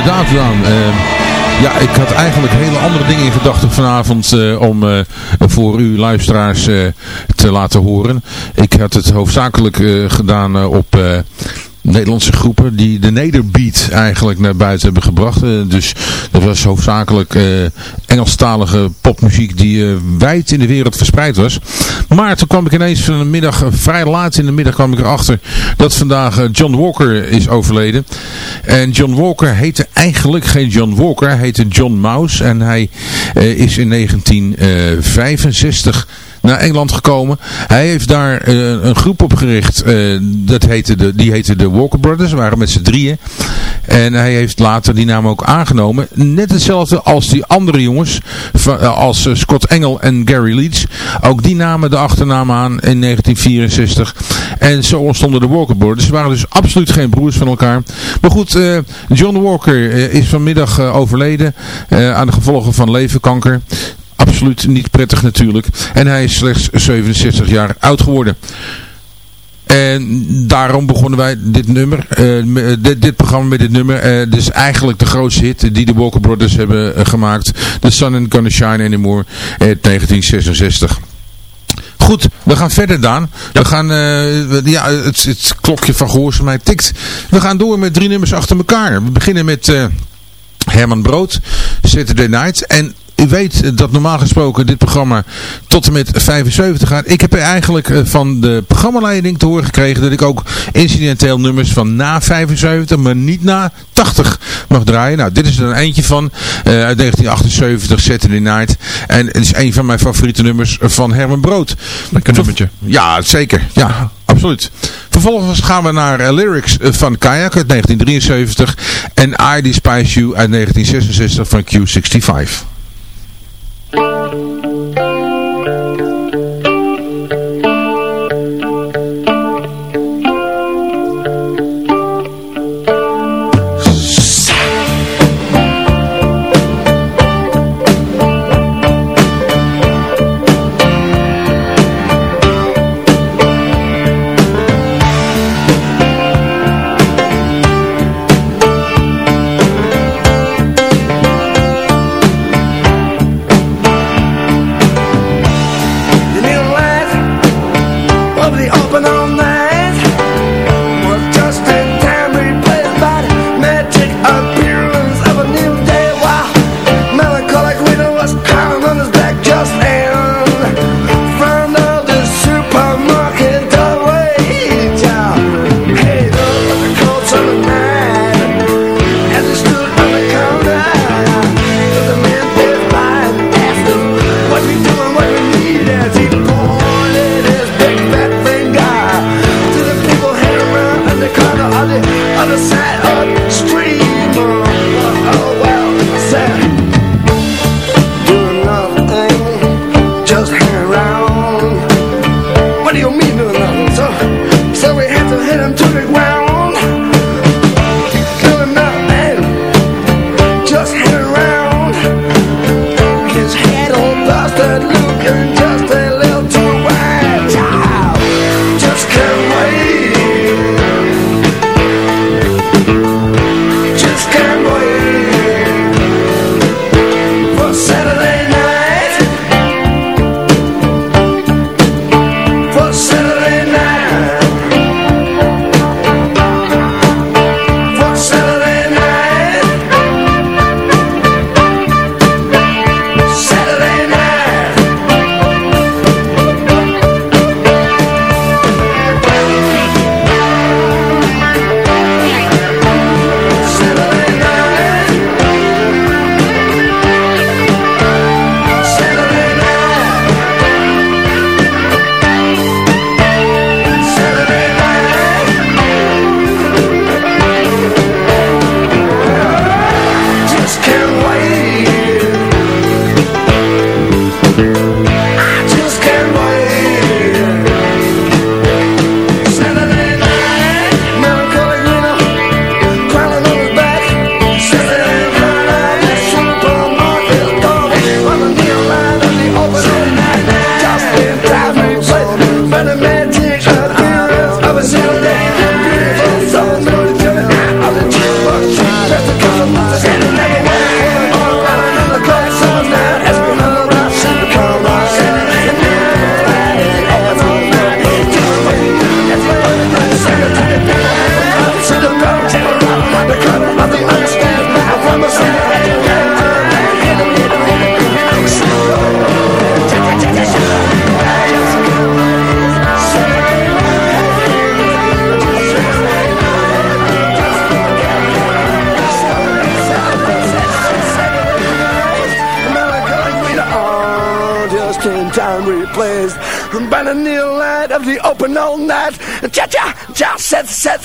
Inderdaad, Daan. ja, ik had eigenlijk hele andere dingen in gedachten vanavond om voor u luisteraars te laten horen. Ik had het hoofdzakelijk gedaan op Nederlandse groepen die de nederbeat eigenlijk naar buiten hebben gebracht. Uh, dus dat was hoofdzakelijk uh, Engelstalige popmuziek die uh, wijd in de wereld verspreid was. Maar toen kwam ik ineens van de middag, vrij laat in de middag kwam ik erachter dat vandaag John Walker is overleden. En John Walker heette eigenlijk geen John Walker, hij heette John Mouse en hij is in 1965 naar Engeland gekomen. Hij heeft daar uh, een groep opgericht. Uh, dat heette de, die heette de Walker Brothers. Waren met z'n drieën. En hij heeft later die naam ook aangenomen. Net hetzelfde als die andere jongens. Uh, als Scott Engel en Gary Leeds. Ook die namen de achternaam aan in 1964. En zo ontstonden de Walker Brothers. Ze waren dus absoluut geen broers van elkaar. Maar goed, John Walker is vanmiddag overleden. aan de gevolgen van leverkanker absoluut niet prettig natuurlijk. En hij is slechts 67 jaar oud geworden. En daarom begonnen wij dit nummer, uh, dit, dit, programma met dit nummer. Uh, dus eigenlijk de grootste hit die de Walker Brothers hebben uh, gemaakt. The Sun Ain't Gonna Shine Anymore in 1966. Goed, we gaan verder Daan. Ja. We gaan, ja, het, het, klokje van mij tikt. We gaan door met drie nummers achter elkaar. We beginnen met Herman Brood, Saturday Night. En u weet dat normaal gesproken dit programma tot en met 75 gaat. Ik heb eigenlijk eh, van de programmaleiding te horen gekregen dat ik ook incidenteel nummers van na 75, maar niet na 80 mag draaien. Nou, dit is er een eentje van uh, uit 1978, Saturday Night. En het is een van mijn favoriete nummers van Herman Brood. Lekker nummertje. Ja, zeker. Ja, absoluut. Vervolgens gaan we naar uh, lyrics van Kayak uit 1973 en I Despise You uit 1966 van Q65. Other Ja ja ja, said, said,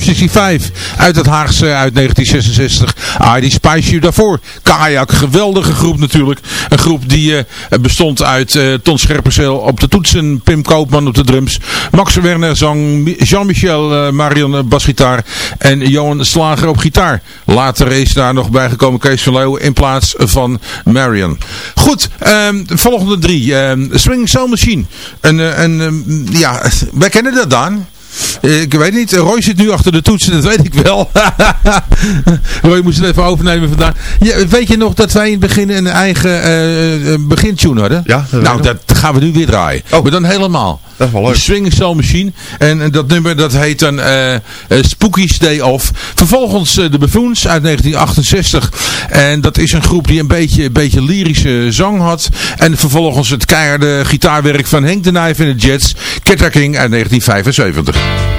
65 uit het Haagse uit 1966. Heidi ah, Spice daarvoor. Kajak, geweldige groep natuurlijk. Een groep die eh, bestond uit uh, Ton Scherpenzeel op de toetsen, Pim Koopman op de drums, Max Werner zang, Jean-Michel eh, Marion basgitaar en Johan Slager op gitaar. Later is daar nog bijgekomen Kees van Leeuwen in plaats van Marion. Goed, ehm, volgende drie. Um, Swing Soul Machine. Een, ehm, ja, wij kennen dat dan. Ik weet niet, Roy zit nu achter de toetsen, dat weet ik wel. Roy moest het even overnemen vandaag. Ja, weet je nog dat wij in het begin een eigen uh, begintune hadden? Ja, dat Nou, dat gaan we nu weer draaien. Oh. Maar dan helemaal. Dat is leuk. Swing Soul Machine. En dat nummer dat heet dan uh, Spooky's Day Off. Vervolgens de Buffoons uit 1968. En dat is een groep die een beetje, beetje lyrische zang had. En vervolgens het keiharde gitaarwerk van Henk de Nijf in de Jets. King uit 1975.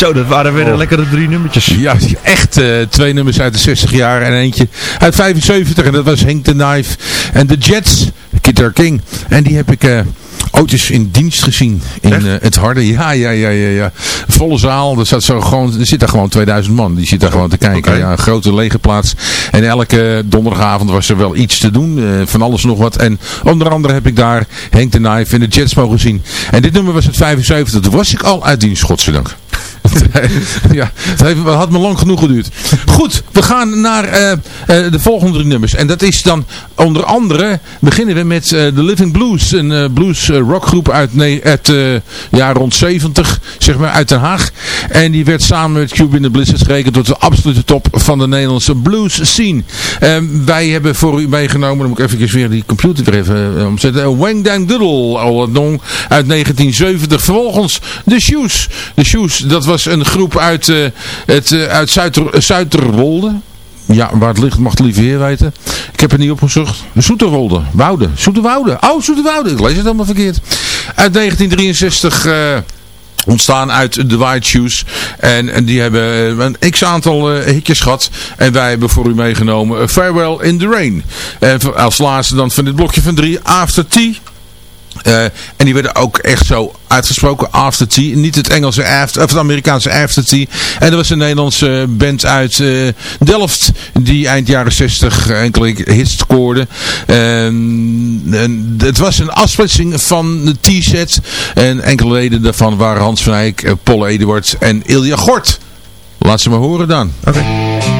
Zo, dat waren weer oh. lekkere drie nummertjes. Ja, echt uh, twee nummers uit de 60 jaar en eentje uit 75. En dat was Hank the Knife en The Jets, Kid King. En die heb ik... Uh, ooit eens in dienst gezien in uh, het Harde. Ja, ja, ja, ja, ja. Volle zaal. Er, zat zo gewoon, er zit daar gewoon 2000 man. Die zit daar gewoon te kijken. Okay. Ja, een grote lege plaats. En elke donderdagavond was er wel iets te doen. Uh, van alles nog wat. En onder andere heb ik daar Henk de Knife en de Jets mogen zien. En dit nummer was het 75. Toen was ik al uit dienst, godzijdank. ja, het heeft, had me lang genoeg geduurd. Goed, we gaan naar uh, uh, de volgende nummers. En dat is dan onder andere, beginnen we met uh, The Living Blues. Een blues rockgroep uit, nee, uit jaar rond 70, zeg maar, uit Den Haag. En die werd samen met Cube in the Blizzard gerekend tot de absolute top van de Nederlandse blues scene. Ehm, wij hebben voor u meegenomen, dan moet ik even weer die computer weer even omzetten. Wang Dang Doodle, uit 1970. Vervolgens The Shoes. The Shoes, dat was een groep uit, uh, het, uh, uit Zuider, Zuiderwolde. Ja, waar het ligt mag het liever heer weten. Ik heb het niet opgezocht. Zoeterwolde. Woude. Zoeterwoude. Oh, Zoeterwoude. Ik lees het allemaal verkeerd. Uit 1963... Uh, ontstaan uit de White Shoes. En, en die hebben een x-aantal hitjes gehad. En wij hebben voor u meegenomen Farewell in the Rain. En als laatste dan van dit blokje van drie After Tea. Uh, en die werden ook echt zo uitgesproken After Tea. Niet het Engelse after, of het Amerikaanse After Tea. En er was een Nederlandse band uit uh, Delft. Die eind jaren 60 enkele hits scoorde. En, en het was een afsplitsing van de T-set. En enkele leden daarvan waren Hans van Eyck, uh, Paul Eduard en Ilja Gort. Laat ze maar horen dan. Oké.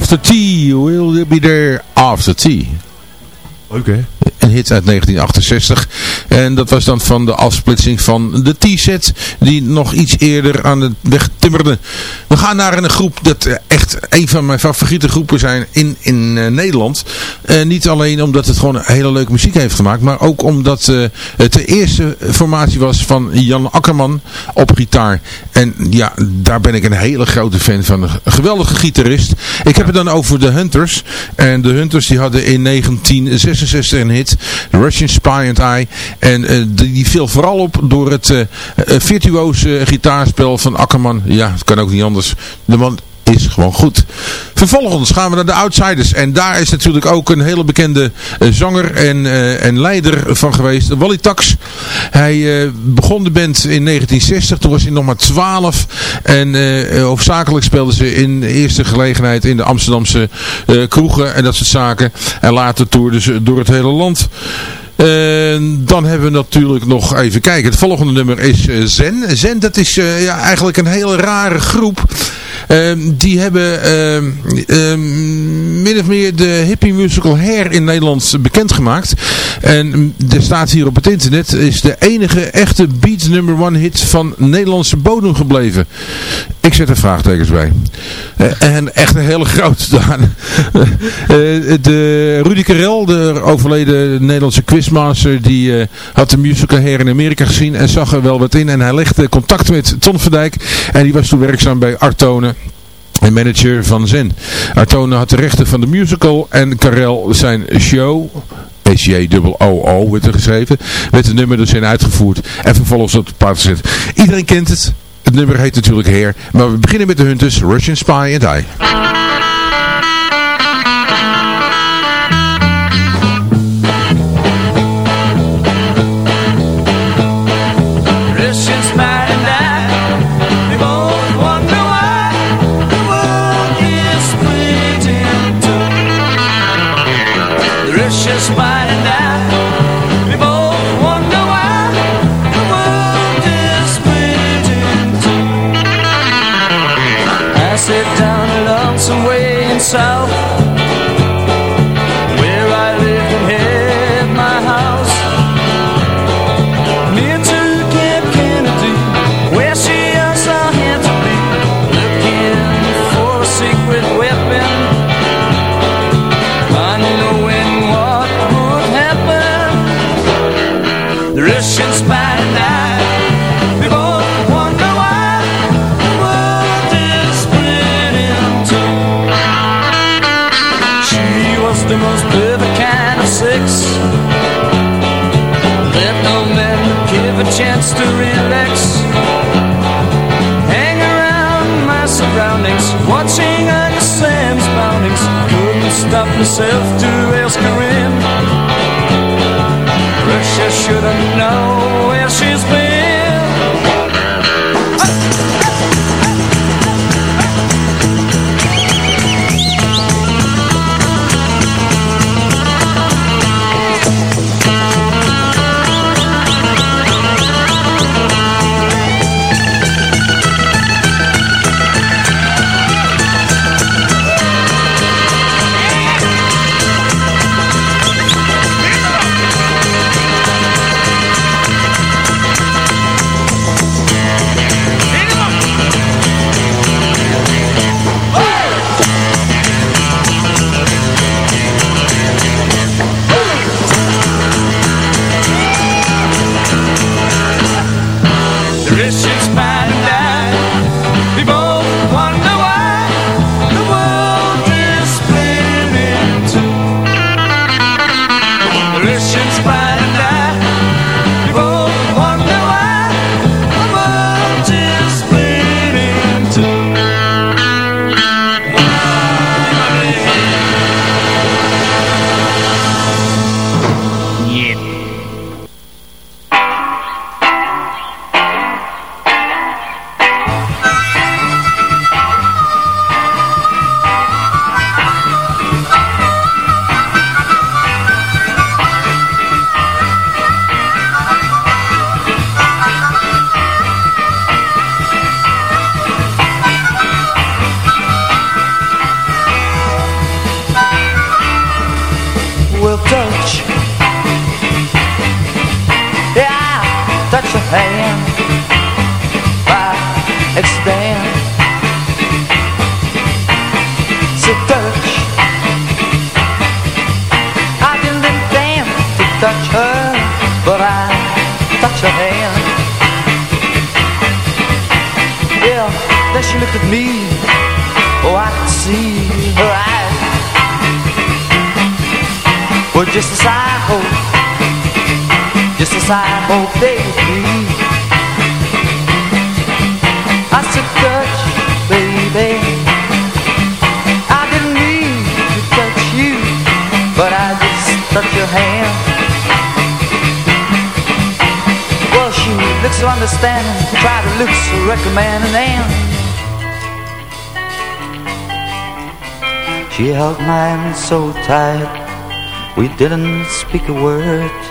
After Tea, will you be there after tea? Oké. Een hit uit 1968. En dat was dan van de afsplitsing van de T-set. Die nog iets eerder aan de weg timmerde. We gaan naar een groep dat eh, echt een van mijn favoriete groepen zijn in, in uh, Nederland. Uh, niet alleen omdat het gewoon hele leuke muziek heeft gemaakt. Maar ook omdat het de eerste formatie was van Jan Akkerman op gitaar. En ja, daar ben ik een hele grote fan van. Een geweldige gitarist. Ik heb het dan over de Hunters. En de Hunters die hadden in 1966 een hit. Russian Spy and I. En uh, die, viel vooral op door het uh, virtuoze gitaarspel van Akkerman. Ja, het kan ook niet anders. De man is gewoon goed. Vervolgens gaan we naar de Outsiders. En daar is natuurlijk ook een hele bekende uh, zanger en, en leider van geweest. Wally Tax. Hij begon de band in 1960. Toen was hij nog maar 12. En hoofdzakelijk speelden ze in eerste gelegenheid in de Amsterdamse kroegen en dat soort zaken. En later toerden ze door het hele land. Dan hebben we natuurlijk nog even kijken. Het volgende nummer is Zen. Zen dat is ja, eigenlijk een hele rare groep. Um, die hebben um, um, min of meer de hippie musical Hair in Nederland bekendgemaakt. En er staat hier op het internet, is de enige echte beat number one hit van Nederlandse bodem gebleven. Ik zet er vraagtekens bij. Uh, en echt een hele grote daan. uh, de Rudy Karel, de overleden Nederlandse quizmaster, die uh, had de musical Hair in Amerika gezien en zag er wel wat in. En hij legde contact met Ton van Dijk en die was toen werkzaam bij Artone manager van Zen. Artone had de rechten van de musical en Karel zijn show... S-J-O-O werd er geschreven. Werd het nummer dus in uitgevoerd. En vervolgens op het paard. Iedereen kent het. Het nummer heet natuurlijk Heer. Maar we beginnen met de Hunters. Russian Spy and I. stop myself to ask her your by expand So touch. I didn't intend to touch her But I touched her hand Yeah, then she looked at me. Oh, I could see her eyes. But just as I hope just oh, as I hoped they would be. I said, touch, baby. I didn't mean to touch you, but I just touched your hand. Well, she looks so understanding, tried to look so recommending, and she held my hand so tight, we didn't speak a word.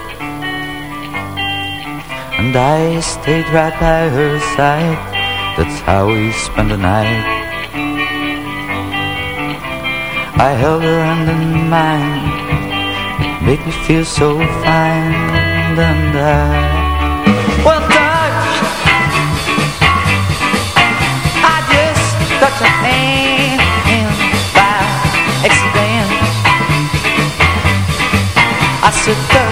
I stayed right by her side, that's how we spent the night. I held her hand in mine, it made me feel so fine, and I, well, touch, I just touched her hand by accident. I said,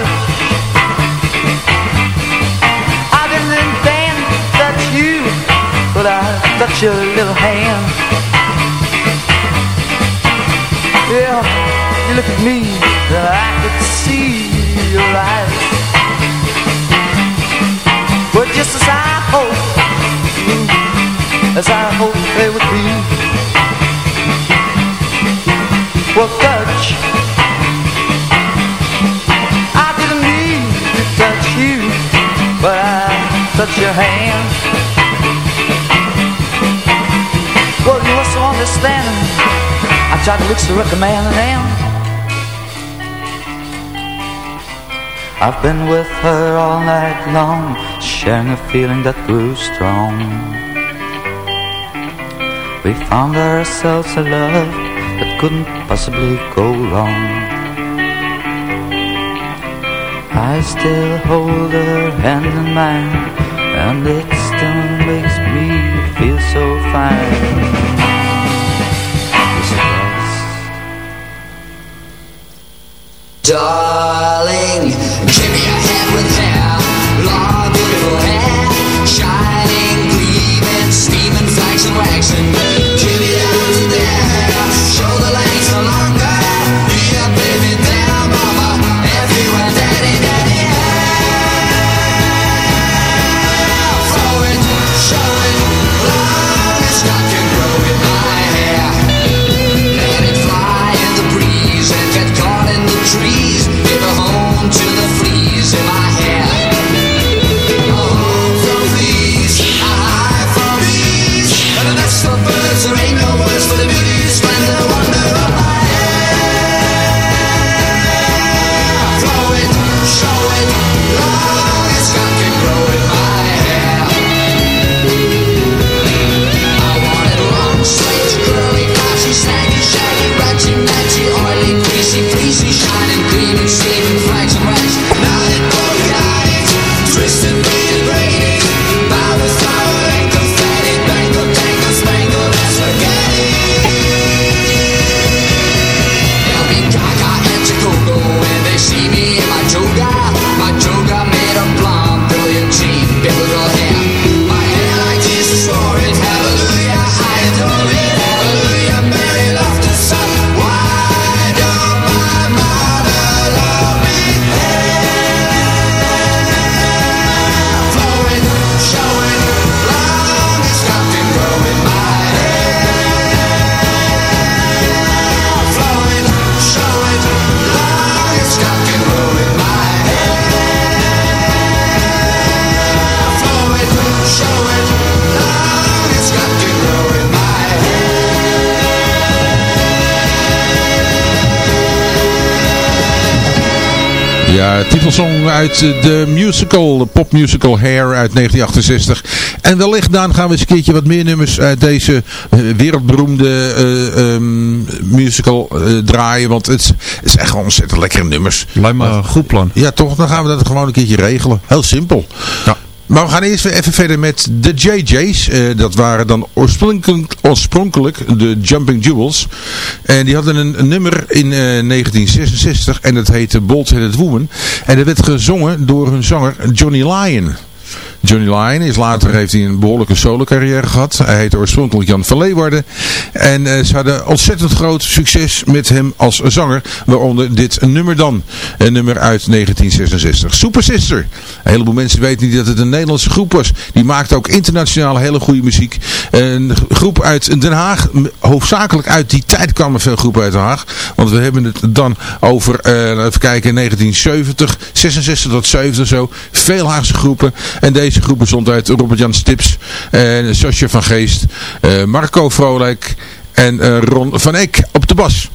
I touched your little hand. Yeah, you look at me, and I could see your eyes. But just as I hoped, mm, as I hoped they would be. Well, touch, I didn't mean to touch you, but I touched your hand. Understand. I tried to look so recommending and I've been with her all night long Sharing a feeling that grew strong. We found ourselves a love That couldn't possibly go wrong. I still hold her hand in mine And it still makes me feel so fine Darling, give me a hand with hair, long beautiful hair, shining, gleaming, steaming, waxing. Uit de musical, de popmusical Hair uit 1968. En wellicht, Daan, gaan we eens een keertje wat meer nummers uit deze eh, wereldberoemde eh, ehm, musical eh, draaien. Want het is, het is echt gewoon ontzettend lekkere nummers. Lijkt me een goed plan. Ja, toch? Dan gaan we dat gewoon een keertje regelen. Heel simpel. Ja. Maar we gaan eerst weer even verder met de JJ's. Eh, dat waren dan oorspronkelijk, oorspronkelijk de Jumping Jewels. En die hadden een, nummer in eh, 1966 en dat heette Bold Headed Woman. En dat werd gezongen door hun zanger Johnny Lyon. Johnny Lyon is later heeft hij een behoorlijke solo carrière gehad. Hij heette oorspronkelijk Jan van Leeuwarden. En eh, ze hadden ontzettend groot succes met hem als zanger. Waaronder dit nummer dan. Een nummer uit 1966. Super Sister. Een heleboel mensen weten niet dat het een Nederlandse groep was. Die maakte ook internationaal hele goede muziek. Een groep uit Den Haag. Hoofdzakelijk uit die tijd kwamen veel groepen uit Den Haag. Want we hebben het dan over, eh, even kijken, 1970, 66 tot 70 zo. Veel Haagse groepen. En deze groep bestond Robert-Jan Stips, en Sascha van Geest, eh, Marco Vrolijk en eh, Ron van Eck op de bas.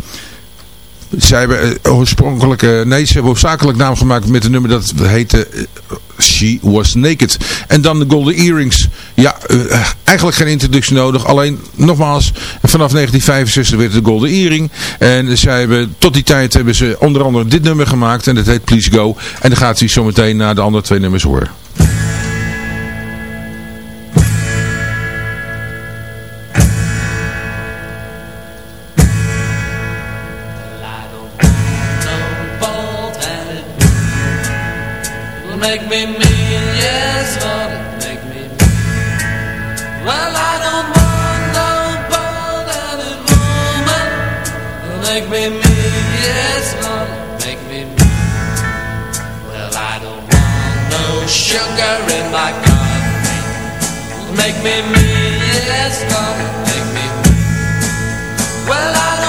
Zij hebben eh, oorspronkelijk, eh, nee, ze hebben hoofdzakelijk naam gemaakt met een nummer dat heette eh, She Was Naked. En dan de Golden Earrings. Ja, eh, eigenlijk geen introductie nodig. Alleen, nogmaals, vanaf 1965 werd de Golden Earring. En zij hebben, tot die tijd hebben ze onder andere dit nummer gemaakt. En dat heet Please Go. En dan gaat u zo meteen naar de andere twee nummers horen. Make me mean, yes, Lord, make me mean. Well, I don't want no bald-headed woman. Make me mean, yes, Lord, make me mean. Well, I don't want no sugar in my coffee. Make me mean, yes, Lord, make me mean. Well, I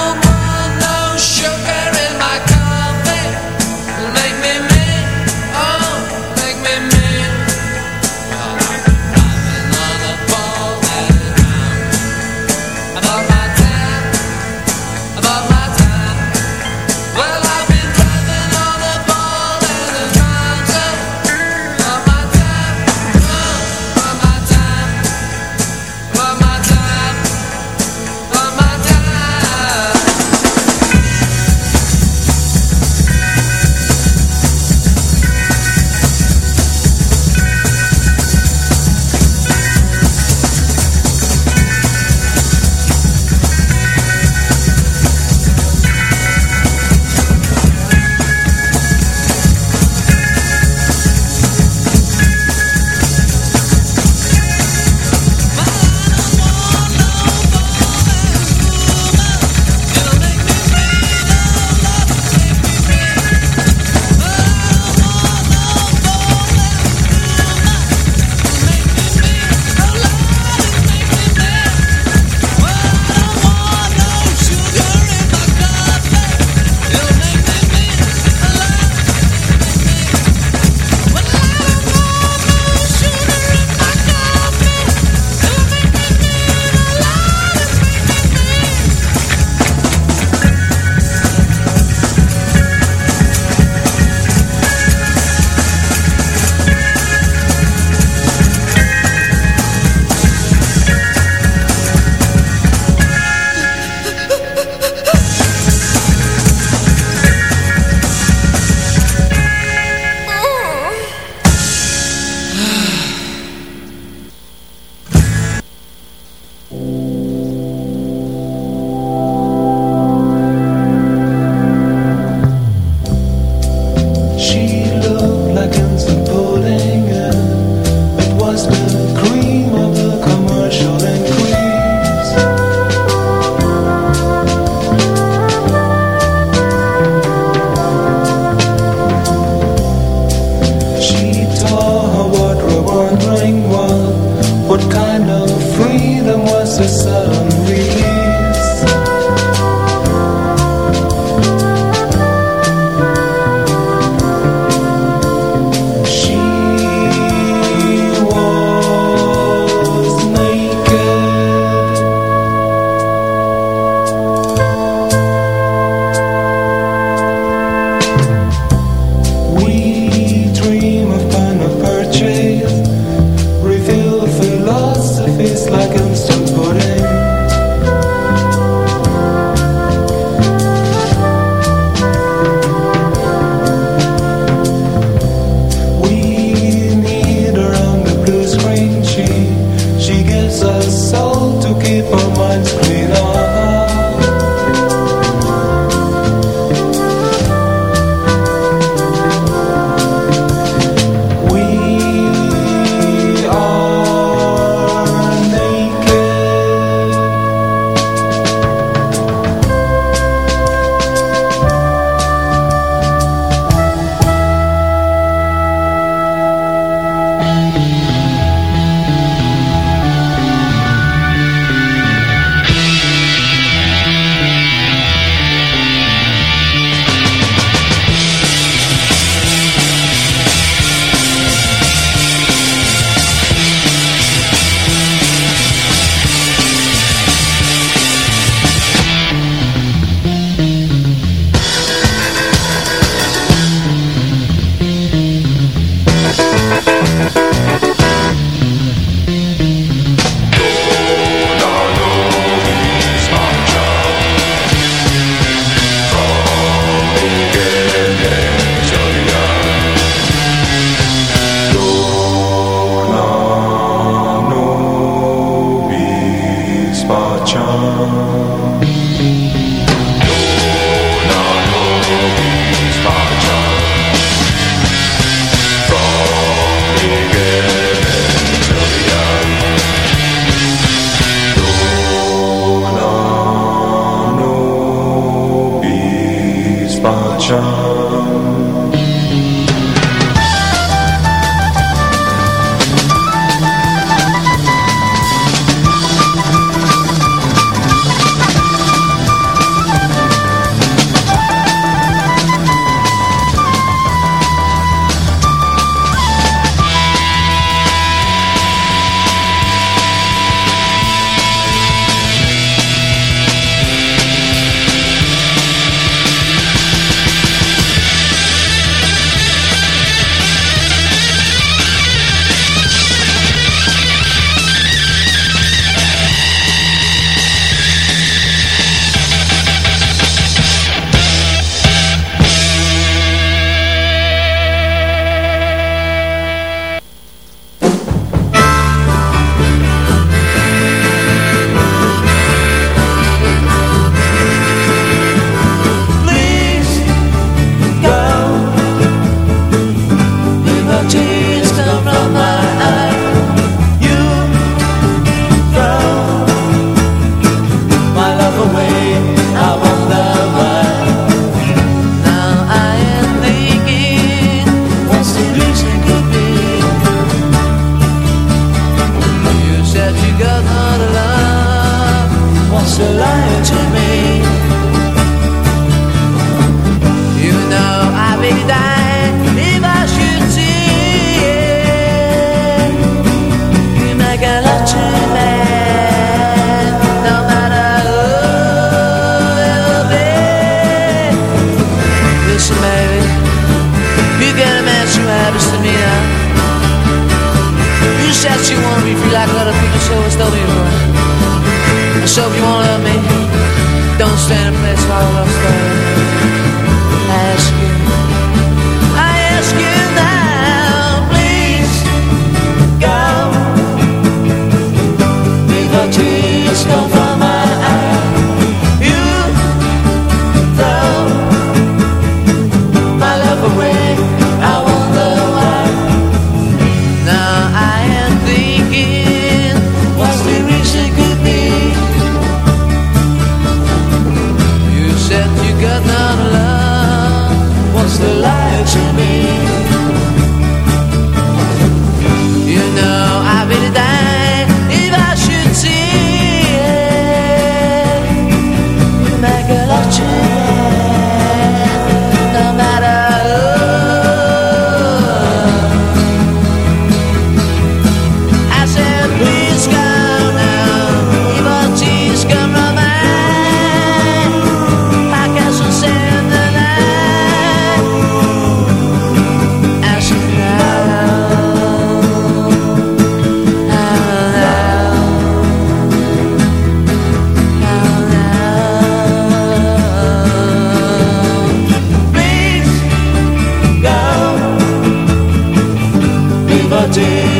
see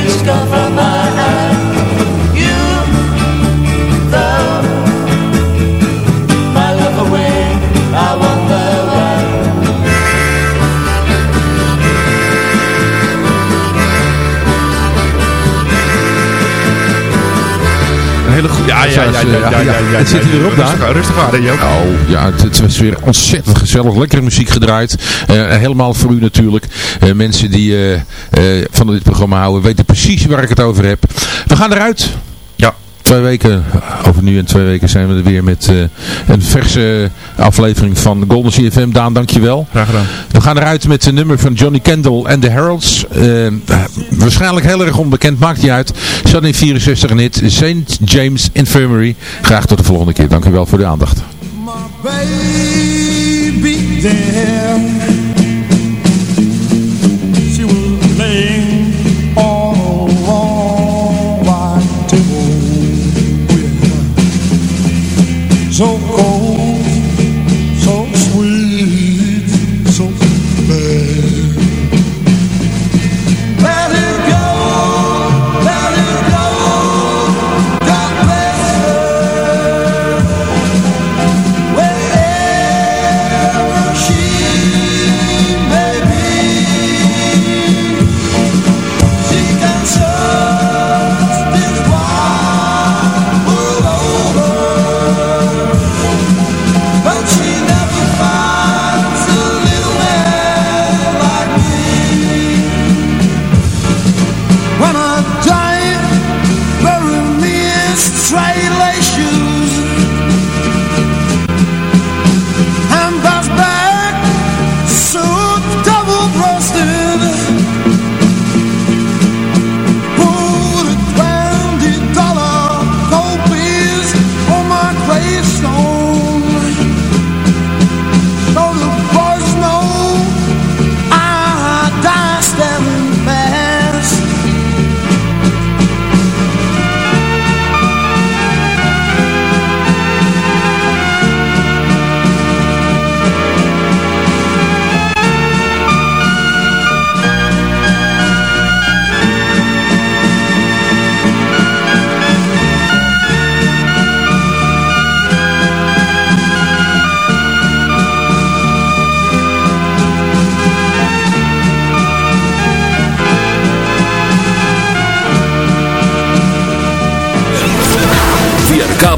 ja, Het zit hier erop daar. Rustig aan, Joop. Nou, oh, ja, het, was weer ontzettend gezellig. Lekkere muziek gedraaid. Eh, helemaal voor u natuurlijk. Eh, mensen die eh, van dit programma houden weten precies waar ik het over heb. We gaan eruit twee weken, over nu en twee weken zijn we er weer met eh, een verse aflevering van Golden CFM. Daan, dankjewel. Graag gedaan. We gaan eruit met een nummer van Johnny Kendall en de Heralds. Eh, waarschijnlijk heel erg onbekend, maakt die uit. Zat in 64 in hit, St. James Infirmary. Graag tot de volgende keer. Dankjewel voor de aandacht.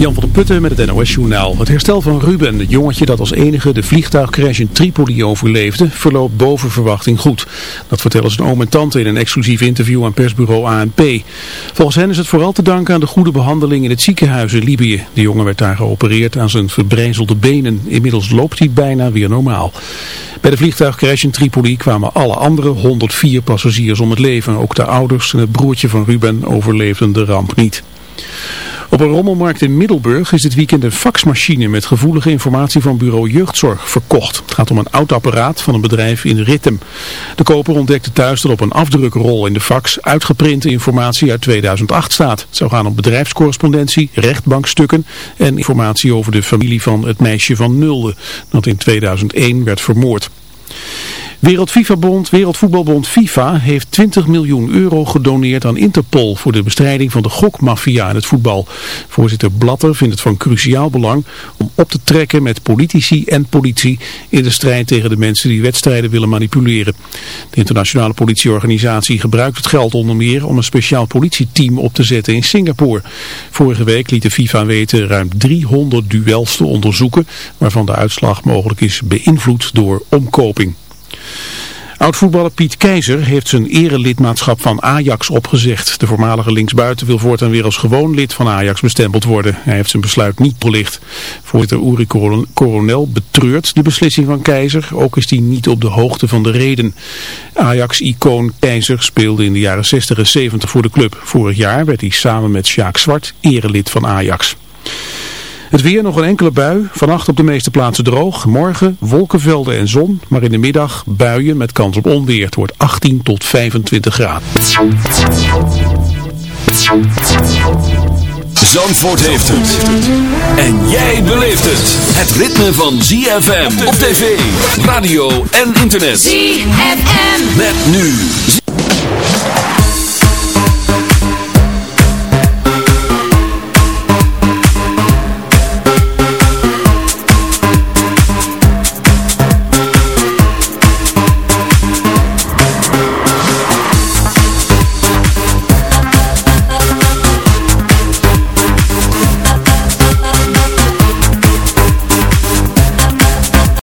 Jan van der Putten met het NOS-journaal. Het herstel van Ruben, het jongetje dat als enige de vliegtuigcrash in Tripoli overleefde, verloopt boven verwachting goed. Dat vertellen zijn oom en tante in een exclusief interview aan persbureau ANP. Volgens hen is het vooral te danken aan de goede behandeling in het ziekenhuis in Libië. De jongen werd daar geopereerd aan zijn verbrijzelde benen. Inmiddels loopt hij bijna weer normaal. Bij de vliegtuigcrash in Tripoli kwamen alle andere 104 passagiers om het leven. Ook de ouders en het broertje van Ruben overleefden de ramp niet. Op een rommelmarkt in Middelburg is dit weekend een faxmachine met gevoelige informatie van bureau Jeugdzorg verkocht. Het gaat om een oud apparaat van een bedrijf in Rittem. De koper ontdekte thuis dat op een afdrukrol in de fax uitgeprinte informatie uit 2008 staat. Het zou gaan om bedrijfscorrespondentie, rechtbankstukken en informatie over de familie van het meisje van Nulde dat in 2001 werd vermoord. Wereld FIFA-bond, Wereldvoetbalbond FIFA heeft 20 miljoen euro gedoneerd aan Interpol voor de bestrijding van de gokmafia in het voetbal. Voorzitter Blatter vindt het van cruciaal belang om op te trekken met politici en politie in de strijd tegen de mensen die wedstrijden willen manipuleren. De internationale politieorganisatie gebruikt het geld onder meer om een speciaal politieteam op te zetten in Singapore. Vorige week liet de FIFA weten ruim 300 duels te onderzoeken, waarvan de uitslag mogelijk is beïnvloed door omkoping. Oud-voetballer Piet Keizer heeft zijn erelidmaatschap van Ajax opgezegd. De voormalige linksbuiten wil voortaan weer als gewoon lid van Ajax bestempeld worden. Hij heeft zijn besluit niet belicht. Voorzitter Uri Coronel betreurt de beslissing van Keizer. Ook is hij niet op de hoogte van de reden. Ajax-icoon Keizer speelde in de jaren 60 en 70 voor de club. Vorig jaar werd hij samen met Sjaak Zwart erelid van Ajax. Het weer nog een enkele bui. Vannacht op de meeste plaatsen droog. Morgen wolkenvelden en zon. Maar in de middag buien met kans op onweer. Het wordt 18 tot 25 graden. Zandvoort heeft het. En jij beleeft het. Het ritme van ZFM op tv, radio en internet. ZFM. Met nu